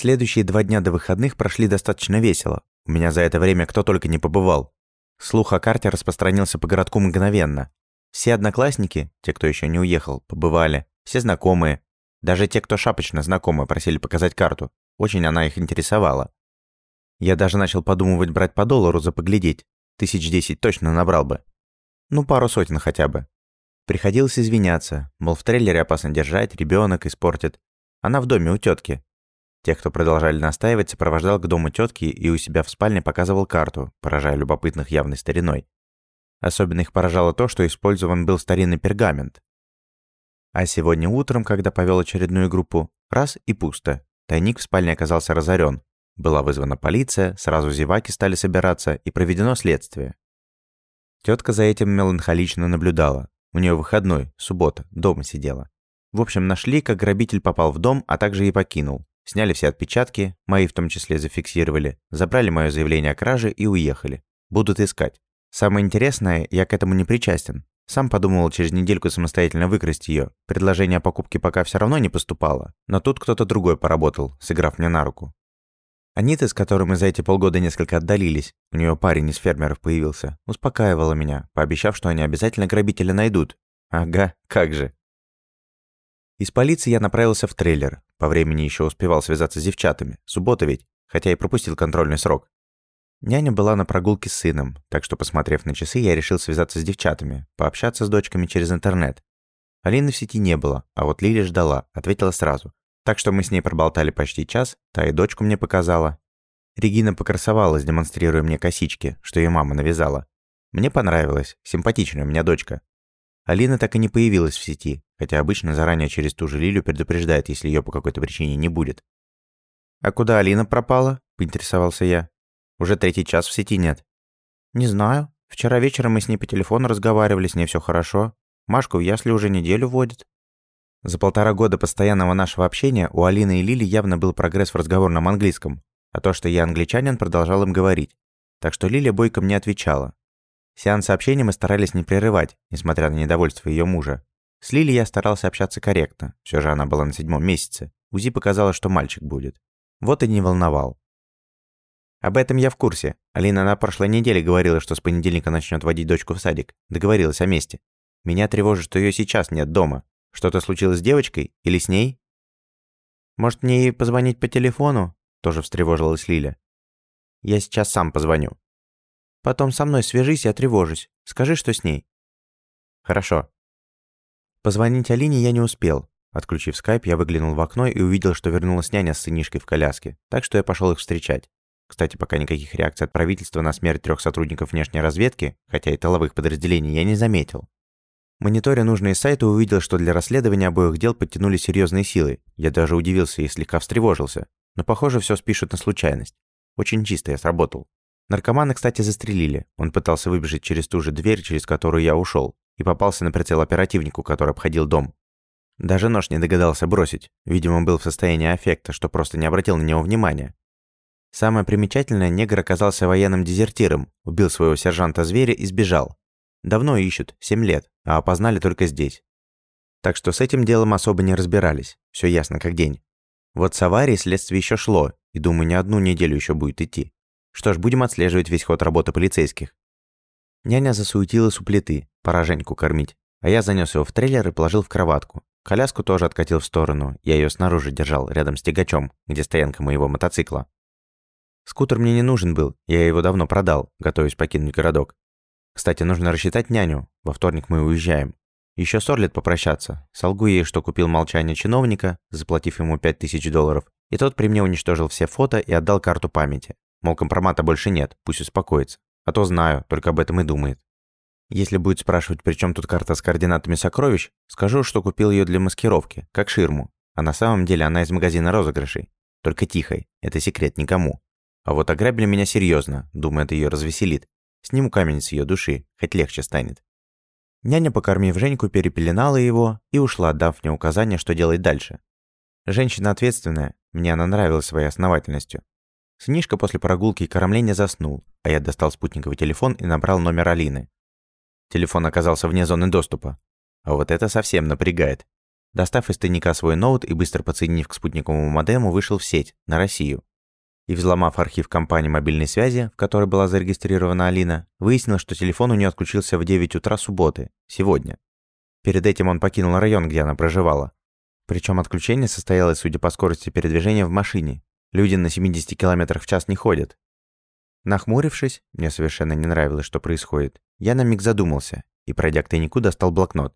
Следующие два дня до выходных прошли достаточно весело. У меня за это время кто только не побывал. Слух о карте распространился по городку мгновенно. Все одноклассники, те, кто еще не уехал, побывали. Все знакомые. Даже те, кто шапочно знакомы, просили показать карту. Очень она их интересовала. Я даже начал подумывать брать по доллару за поглядеть. Тысяч десять точно набрал бы. Ну, пару сотен хотя бы. Приходилось извиняться, мол, в трейлере опасно держать, ребенок испортит. Она в доме у тетки. Тех, кто продолжали настаивать, сопровождал к дому тетки и у себя в спальне показывал карту, поражая любопытных явной стариной. Особенно их поражало то, что использован был старинный пергамент. А сегодня утром, когда повел очередную группу, раз и пусто. Тайник в спальне оказался разорен. Была вызвана полиция, сразу зеваки стали собираться и проведено следствие. Тетка за этим меланхолично наблюдала. У нее выходной, суббота, дома сидела. В общем, нашли, как грабитель попал в дом, а также и покинул. Сняли все отпечатки, мои в том числе зафиксировали, забрали мое заявление о краже и уехали. Будут искать. Самое интересное, я к этому не причастен. Сам подумал через недельку самостоятельно выкрасть ее. Предложение о покупке пока все равно не поступало, но тут кто-то другой поработал, сыграв мне на руку. Анита, с которой мы за эти полгода несколько отдалились, у нее парень из фермеров появился, успокаивала меня, пообещав, что они обязательно грабителя найдут. Ага, как же. Из полиции я направился в трейлер. По времени еще успевал связаться с девчатами. Суббота ведь, хотя и пропустил контрольный срок. Няня была на прогулке с сыном, так что, посмотрев на часы, я решил связаться с девчатами, пообщаться с дочками через интернет. Алины в сети не было, а вот Лили ждала, ответила сразу. Так что мы с ней проболтали почти час, та и дочку мне показала. Регина покрасовалась, демонстрируя мне косички, что ее мама навязала. Мне понравилось, симпатичная у меня дочка. Алина так и не появилась в сети, хотя обычно заранее через ту же Лилю предупреждает, если ее по какой-то причине не будет. «А куда Алина пропала?» – поинтересовался я. «Уже третий час в сети нет». «Не знаю. Вчера вечером мы с ней по телефону разговаривали, с ней все хорошо. Машку в ясли уже неделю водит». За полтора года постоянного нашего общения у Алины и Лили явно был прогресс в разговорном английском, а то, что я англичанин, продолжал им говорить. Так что Лиля бойко мне отвечала. Сеанс общения мы старались не прерывать, несмотря на недовольство ее мужа. С Лили я старался общаться корректно, все же она была на седьмом месяце. УЗИ показала, что мальчик будет. Вот и не волновал. Об этом я в курсе. Алина на прошлой неделе говорила, что с понедельника начнет водить дочку в садик. Договорилась о месте. Меня тревожит, что ее сейчас нет дома. Что-то случилось с девочкой или с ней? Может, мне ей позвонить по телефону? Тоже встревожилась Лиля. Я сейчас сам позвоню. Потом со мной свяжись, я тревожусь. Скажи, что с ней. Хорошо. Позвонить Алине я не успел. Отключив скайп, я выглянул в окно и увидел, что вернулась няня с сынишкой в коляске, так что я пошел их встречать. Кстати, пока никаких реакций от правительства на смерть трех сотрудников внешней разведки, хотя и тыловых подразделений, я не заметил. Мониторя нужные сайты, увидел, что для расследования обоих дел подтянули серьезные силы. Я даже удивился и слегка встревожился. Но, похоже, все спишут на случайность. Очень чисто я сработал. Наркомана, кстати, застрелили. Он пытался выбежать через ту же дверь, через которую я ушел, и попался на прицел оперативнику, который обходил дом. Даже нож не догадался бросить. Видимо, был в состоянии аффекта, что просто не обратил на него внимания. Самое примечательное, негр оказался военным дезертиром, убил своего сержанта-зверя и сбежал. Давно ищут, 7 лет, а опознали только здесь. Так что с этим делом особо не разбирались, все ясно как день. Вот с аварией следствие еще шло, и думаю, не одну неделю еще будет идти. Что ж, будем отслеживать весь ход работы полицейских. Няня засуетилась у плиты, пора Женьку кормить, а я занес его в трейлер и положил в кроватку. Коляску тоже откатил в сторону, я ее снаружи держал, рядом с тягачом, где стоянка моего мотоцикла. Скутер мне не нужен был, я его давно продал, готовясь покинуть городок. Кстати, нужно рассчитать няню. Во вторник мы уезжаем. Еще Сорлет попрощаться. Солгу ей, что купил молчание чиновника, заплатив ему 5000 долларов. И тот при мне уничтожил все фото и отдал карту памяти. Мол, компромата больше нет, пусть успокоится. А то знаю, только об этом и думает. Если будет спрашивать, при чем тут карта с координатами сокровищ, скажу, что купил ее для маскировки, как ширму. А на самом деле она из магазина розыгрышей. Только тихой, это секрет никому. А вот ограбили меня серьезно, думаю, это ее развеселит. Сниму камень с ее души, хоть легче станет. Няня, покормив Женьку, перепеленала его и ушла, дав мне указание, что делать дальше. Женщина ответственная, мне она нравилась своей основательностью. Сынишка после прогулки и кормления заснул, а я достал спутниковый телефон и набрал номер Алины. Телефон оказался вне зоны доступа. А вот это совсем напрягает. Достав из тайника свой ноут и быстро подсоединив к спутниковому модему, вышел в сеть, на Россию. И взломав архив компании мобильной связи, в которой была зарегистрирована Алина, выяснил, что телефон у нее отключился в 9 утра субботы, сегодня. Перед этим он покинул район, где она проживала. Причем отключение состоялось, судя по скорости передвижения, в машине. Люди на 70 км в час не ходят. Нахмурившись, мне совершенно не нравилось, что происходит, я на миг задумался и, пройдя к тайнику, достал блокнот.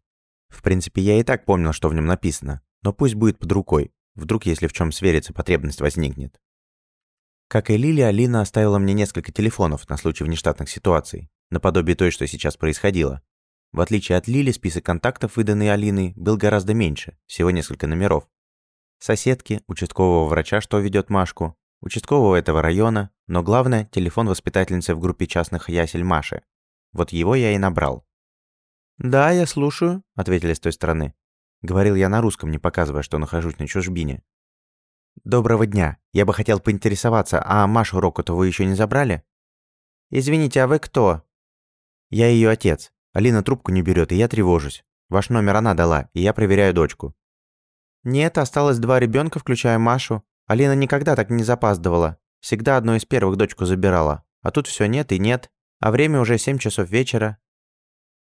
В принципе, я и так помнил, что в нем написано, но пусть будет под рукой, вдруг если в чем свериться потребность возникнет. Как и Лили, Алина оставила мне несколько телефонов на случай внештатных ситуаций, наподобие той, что сейчас происходило. В отличие от Лили, список контактов, выданный Алиной, был гораздо меньше, всего несколько номеров. Соседки, участкового врача, что ведет Машку, участкового этого района, но главное, телефон воспитательницы в группе частных ясель Маши. Вот его я и набрал. «Да, я слушаю», — ответили с той стороны. Говорил я на русском, не показывая, что нахожусь на чужбине. «Доброго дня. Я бы хотел поинтересоваться, а Машу Рокоту вы еще не забрали?» «Извините, а вы кто?» «Я ее отец. Алина трубку не берет, и я тревожусь. Ваш номер она дала, и я проверяю дочку». «Нет, осталось два ребенка, включая Машу. Алина никогда так не запаздывала. Всегда одной из первых дочку забирала. А тут все нет и нет. А время уже семь часов вечера.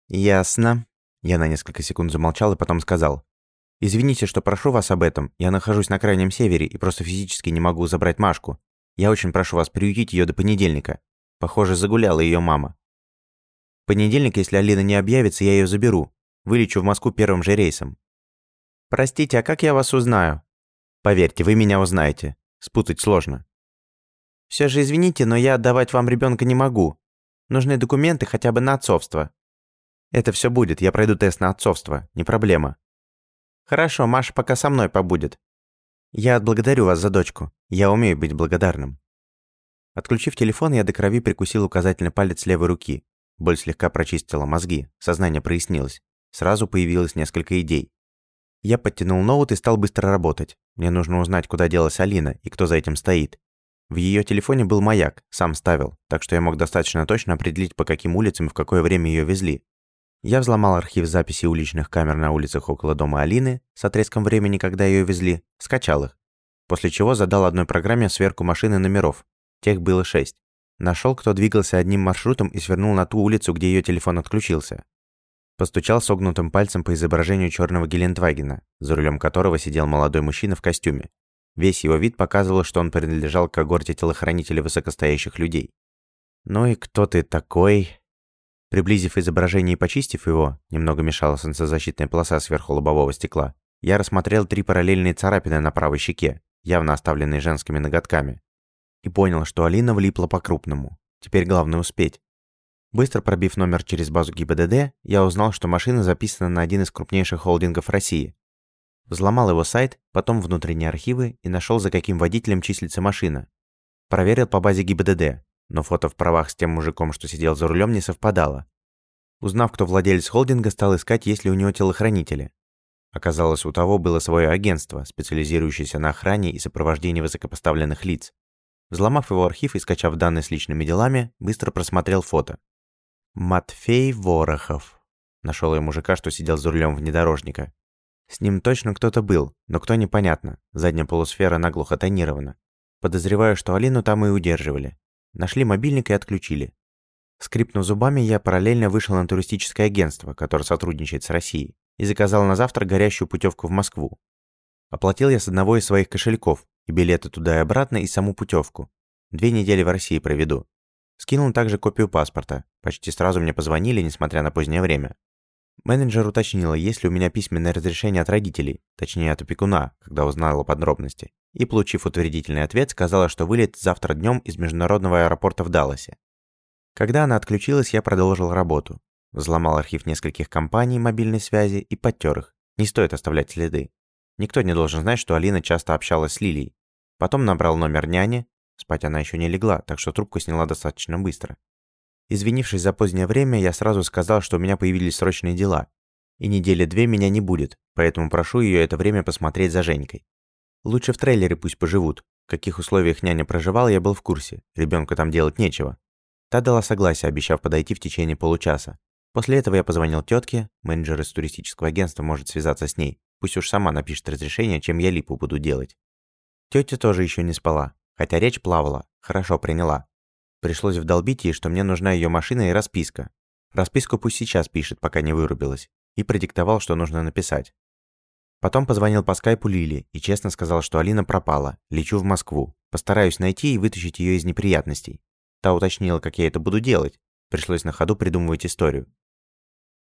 «Ясно». Я на несколько секунд замолчал и потом сказал. «Извините, что прошу вас об этом. Я нахожусь на крайнем севере и просто физически не могу забрать Машку. Я очень прошу вас приютить ее до понедельника. Похоже, загуляла ее мама. Понедельник, если Алина не объявится, я ее заберу. Вылечу в Москву первым же рейсом». «Простите, а как я вас узнаю?» «Поверьте, вы меня узнаете. Спутать сложно». «Все же извините, но я отдавать вам ребенка не могу. Нужны документы хотя бы на отцовство. Это все будет, я пройду тест на отцовство, не проблема. Хорошо, Маша пока со мной побудет. Я отблагодарю вас за дочку. Я умею быть благодарным. Отключив телефон, я до крови прикусил указательный палец левой руки. Боль слегка прочистила мозги, сознание прояснилось. Сразу появилось несколько идей. Я подтянул ноут и стал быстро работать. Мне нужно узнать, куда делась Алина и кто за этим стоит. В ее телефоне был маяк, сам ставил, так что я мог достаточно точно определить, по каким улицам и в какое время ее везли. Я взломал архив записей уличных камер на улицах около дома Алины с отрезком времени, когда ее везли, скачал их. После чего задал одной программе сверку машины номеров. Тех было шесть. Нашел, кто двигался одним маршрутом и свернул на ту улицу, где ее телефон отключился. Постучал согнутым пальцем по изображению черного Гелендвагена, за рулем которого сидел молодой мужчина в костюме. Весь его вид показывал, что он принадлежал к когорте телохранителей высокостоящих людей. «Ну и кто ты такой?» Приблизив изображение и почистив его, немного мешала солнцезащитная полоса сверху лобового стекла, я рассмотрел три параллельные царапины на правой щеке, явно оставленные женскими ноготками. И понял, что Алина влипла по-крупному. Теперь главное успеть. Быстро пробив номер через базу ГИБДД, я узнал, что машина записана на один из крупнейших холдингов России. Взломал его сайт, потом внутренние архивы и нашел, за каким водителем числится машина. Проверил по базе ГИБДД, но фото в правах с тем мужиком, что сидел за рулем, не совпадало. Узнав, кто владелец холдинга, стал искать, есть ли у него телохранители. Оказалось, у того было свое агентство, специализирующееся на охране и сопровождении высокопоставленных лиц. Взломав его архив и скачав данные с личными делами, быстро просмотрел фото. «Матфей Ворохов». Нашел я мужика, что сидел за рулем внедорожника. С ним точно кто-то был, но кто непонятно. Задняя полусфера наглухо тонирована. Подозреваю, что Алину там и удерживали. Нашли мобильник и отключили. Скрипнув зубами, я параллельно вышел на туристическое агентство, которое сотрудничает с Россией, и заказал на завтра горящую путевку в Москву. Оплатил я с одного из своих кошельков, и билеты туда и обратно, и саму путевку. Две недели в России проведу. Скинул также копию паспорта. Почти сразу мне позвонили, несмотря на позднее время. Менеджер уточнила, есть ли у меня письменное разрешение от родителей, точнее от опекуна, когда узнала подробности. И, получив утвердительный ответ, сказала, что вылет завтра днем из международного аэропорта в Далласе. Когда она отключилась, я продолжил работу. Взломал архив нескольких компаний мобильной связи и подтер их. Не стоит оставлять следы. Никто не должен знать, что Алина часто общалась с Лилией. Потом набрал номер няни. Спать она еще не легла, так что трубку сняла достаточно быстро. Извинившись за позднее время, я сразу сказал, что у меня появились срочные дела. И недели две меня не будет, поэтому прошу ее это время посмотреть за Женькой. Лучше в трейлере пусть поживут. В каких условиях няня проживала, я был в курсе. Ребенку там делать нечего. Та дала согласие, обещав подойти в течение получаса. После этого я позвонил тетке, менеджер из туристического агентства может связаться с ней, Пусть уж сама напишет разрешение, чем я липу буду делать. Тётя тоже еще не спала, хотя речь плавала, хорошо приняла. Пришлось вдолбить ей, что мне нужна ее машина и расписка. Расписку пусть сейчас пишет, пока не вырубилась. И продиктовал, что нужно написать. Потом позвонил по скайпу Лили и честно сказал, что Алина пропала, лечу в Москву. Постараюсь найти и вытащить ее из неприятностей. Та уточнила, как я это буду делать. Пришлось на ходу придумывать историю.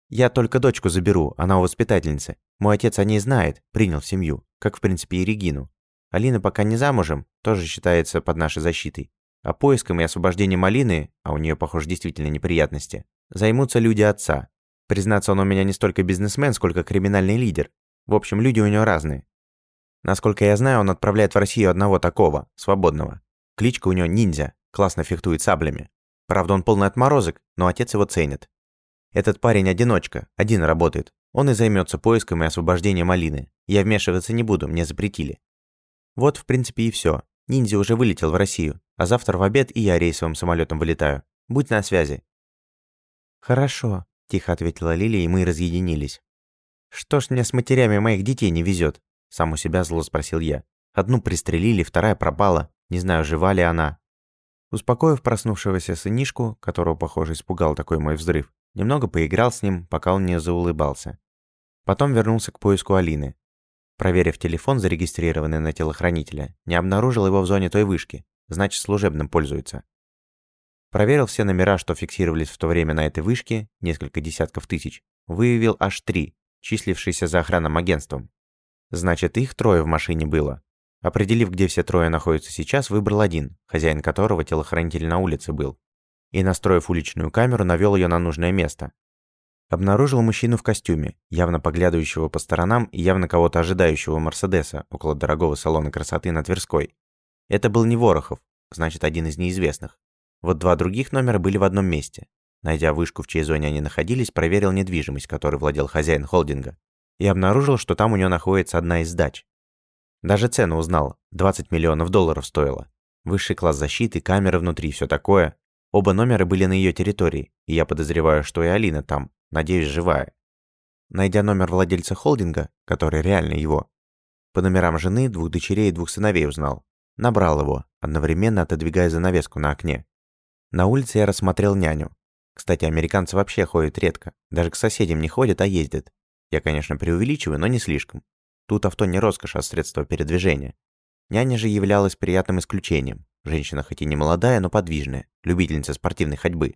Я только дочку заберу, она у воспитательницы. Мой отец о ней знает, принял в семью, как в принципе и Регину. Алина пока не замужем, тоже считается под нашей защитой. А поиском и освобождением Алины, а у нее, похоже, действительно неприятности, займутся люди отца. Признаться, он у меня не столько бизнесмен, сколько криминальный лидер. В общем, люди у него разные. Насколько я знаю, он отправляет в Россию одного такого, свободного. Кличка у него ниндзя, классно фехтует саблями. Правда, он полный отморозок, но отец его ценит. Этот парень одиночка, один работает. Он и займется поиском и освобождением Алины. Я вмешиваться не буду, мне запретили. Вот, в принципе, и все. Ниндзя уже вылетел в Россию, а завтра в обед и я рейсовым самолетом вылетаю. Будь на связи. Хорошо, тихо ответила Лилия, и мы разъединились. Что ж мне с матерями моих детей не везет? Сам у себя зло спросил я. Одну пристрелили, вторая пропала. Не знаю, жива ли она. Успокоив проснувшегося сынишку, которого, похоже, испугал такой мой взрыв, немного поиграл с ним, пока он не заулыбался. Потом вернулся к поиску Алины. Проверив телефон, зарегистрированный на телохранителя, не обнаружил его в зоне той вышки, значит, служебным пользуется. Проверил все номера, что фиксировались в то время на этой вышке, несколько десятков тысяч, выявил аж три, числившиеся за охранным агентством. Значит, их трое в машине было. Определив, где все трое находятся сейчас, выбрал один, хозяин которого телохранитель на улице был. И, настроив уличную камеру, навел ее на нужное место. Обнаружил мужчину в костюме, явно поглядывающего по сторонам и явно кого-то ожидающего Мерседеса около дорогого салона красоты на Тверской. Это был не Ворохов, значит, один из неизвестных. Вот два других номера были в одном месте. Найдя вышку, в чьей зоне они находились, проверил недвижимость, которой владел хозяин холдинга, и обнаружил, что там у него находится одна из дач. Даже цену узнал. 20 миллионов долларов стоило. Высший класс защиты, камеры внутри, все такое. Оба номера были на ее территории, и я подозреваю, что и Алина там, надеюсь, живая. Найдя номер владельца холдинга, который реально его, по номерам жены, двух дочерей и двух сыновей узнал. Набрал его, одновременно отодвигая занавеску на окне. На улице я рассмотрел няню. Кстати, американцы вообще ходят редко. Даже к соседям не ходят, а ездят. Я, конечно, преувеличиваю, но не слишком. Тут авто не роскошь, а средство передвижения. Няня же являлась приятным исключением. Женщина хоть и не молодая, но подвижная, любительница спортивной ходьбы.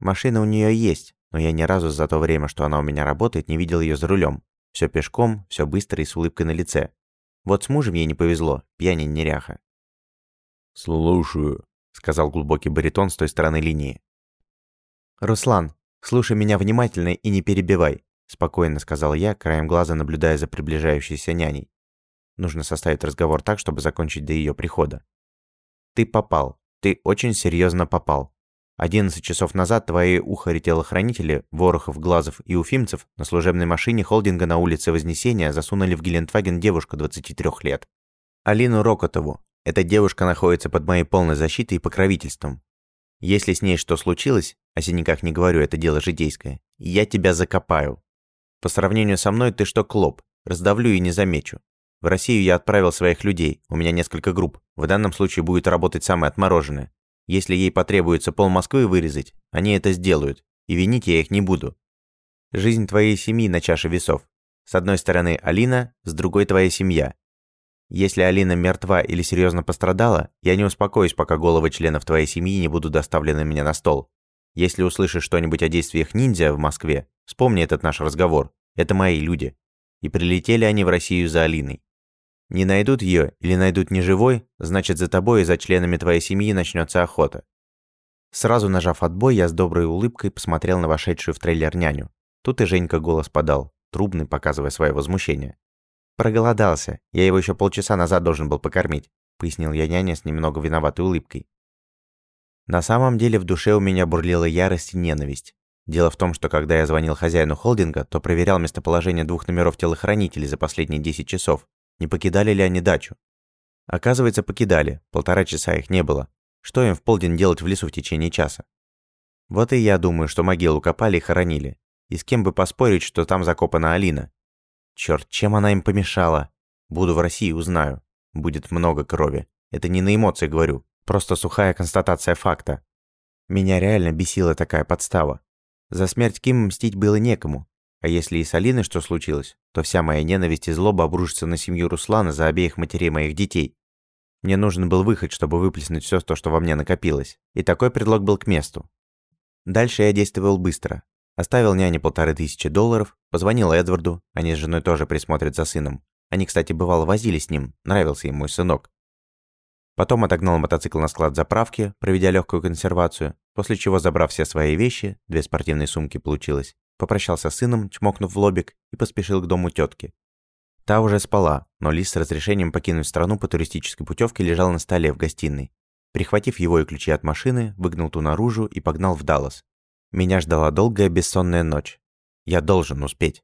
Машина у нее есть, но я ни разу за то время, что она у меня работает, не видел ее за рулем. Все пешком, все быстро и с улыбкой на лице. Вот с мужем ей не повезло, пьянин неряха. «Слушаю», — сказал глубокий баритон с той стороны линии. «Руслан, слушай меня внимательно и не перебивай спокойно сказал я, краем глаза наблюдая за приближающейся няней. Нужно составить разговор так, чтобы закончить до ее прихода. Ты попал. Ты очень серьезно попал. 11 часов назад твои ухари-телохранители, Ворохов, Глазов и Уфимцев на служебной машине холдинга на улице Вознесения засунули в Гелендваген девушку 23 лет. Алину Рокотову. Эта девушка находится под моей полной защитой и покровительством. Если с ней что случилось, о синяках не говорю, это дело житейское, я тебя закопаю. По сравнению со мной ты что, клоп? Раздавлю и не замечу. В Россию я отправил своих людей, у меня несколько групп. В данном случае будет работать самое отмороженное. Если ей потребуется пол Москвы вырезать, они это сделают, и винить я их не буду. Жизнь твоей семьи на чаше весов. С одной стороны Алина, с другой твоя семья. Если Алина мертва или серьезно пострадала, я не успокоюсь, пока головы членов твоей семьи не будут доставлены мне на стол. Если услышишь что-нибудь о действиях ниндзя в Москве, вспомни этот наш разговор. Это мои люди. И прилетели они в Россию за Алиной. Не найдут ее или найдут неживой, значит за тобой и за членами твоей семьи начнется охота. Сразу нажав отбой, я с доброй улыбкой посмотрел на вошедшую в трейлер няню. Тут и Женька голос подал, трубный, показывая свое возмущение. «Проголодался. Я его еще полчаса назад должен был покормить», пояснил я няне с немного виноватой улыбкой. На самом деле в душе у меня бурлила ярость и ненависть. Дело в том, что когда я звонил хозяину холдинга, то проверял местоположение двух номеров телохранителей за последние 10 часов. Не покидали ли они дачу? Оказывается, покидали. Полтора часа их не было. Что им в полдень делать в лесу в течение часа? Вот и я думаю, что могилу копали и хоронили. И с кем бы поспорить, что там закопана Алина. Черт, чем она им помешала? Буду в России, узнаю. Будет много крови. Это не на эмоции говорю. Просто сухая констатация факта. Меня реально бесила такая подстава. За смерть Ким мстить было некому. А если и с Алиной что случилось, то вся моя ненависть и злоба обрушится на семью Руслана за обеих матерей моих детей. Мне нужен был выход, чтобы выплеснуть все то, что во мне накопилось. И такой предлог был к месту. Дальше я действовал быстро. Оставил няне полторы тысячи долларов, позвонил Эдварду, они с женой тоже присмотрят за сыном. Они, кстати, бывало возили с ним, нравился им мой сынок. Потом отогнал мотоцикл на склад заправки, проведя легкую консервацию, после чего, забрав все свои вещи, две спортивные сумки получилось, попрощался с сыном, чмокнув в лобик, и поспешил к дому тетки. Та уже спала, но лист с разрешением покинуть страну по туристической путевке лежал на столе в гостиной. Прихватив его и ключи от машины, выгнал ту наружу и погнал в Даллас. Меня ждала долгая бессонная ночь. Я должен успеть.